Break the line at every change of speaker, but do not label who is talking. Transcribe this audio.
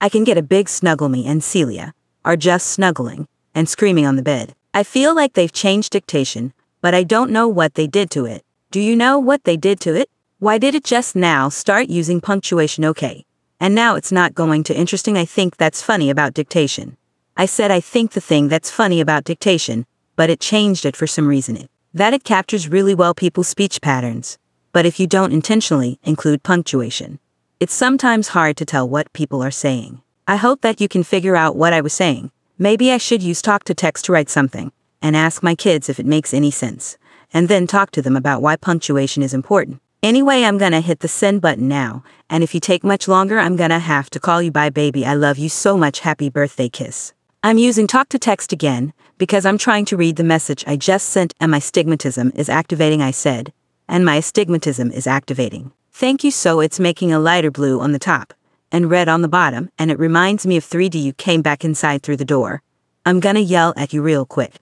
I can get a big snuggle me and Celia are just snuggling and screaming on the bed. I feel like they've changed dictation, but I don't know what they did to it. Do you know what they did to it? Why did it just now start using punctuation okay? And now it's not going to interesting I think that's funny about dictation. I said I think the thing that's funny about dictation, but it changed it for some reason it. That it captures really well people's speech patterns. But if you don't intentionally include punctuation, it's sometimes hard to tell what people are saying. I hope that you can figure out what I was saying. Maybe I should use talk to text to write something, and ask my kids if it makes any sense, and then talk to them about why punctuation is important. Anyway, I'm gonna hit the send button now, and if you take much longer, I'm gonna have to call you bye baby. I love you so much. Happy birthday kiss. I'm using talk to text again because I'm trying to read the message I just sent and my astigmatism is activating. I said, and my astigmatism is activating. Thank you so it's making a lighter blue on the top and red on the bottom and it reminds me of 3D you came back inside through the door. I'm gonna yell at you real quick.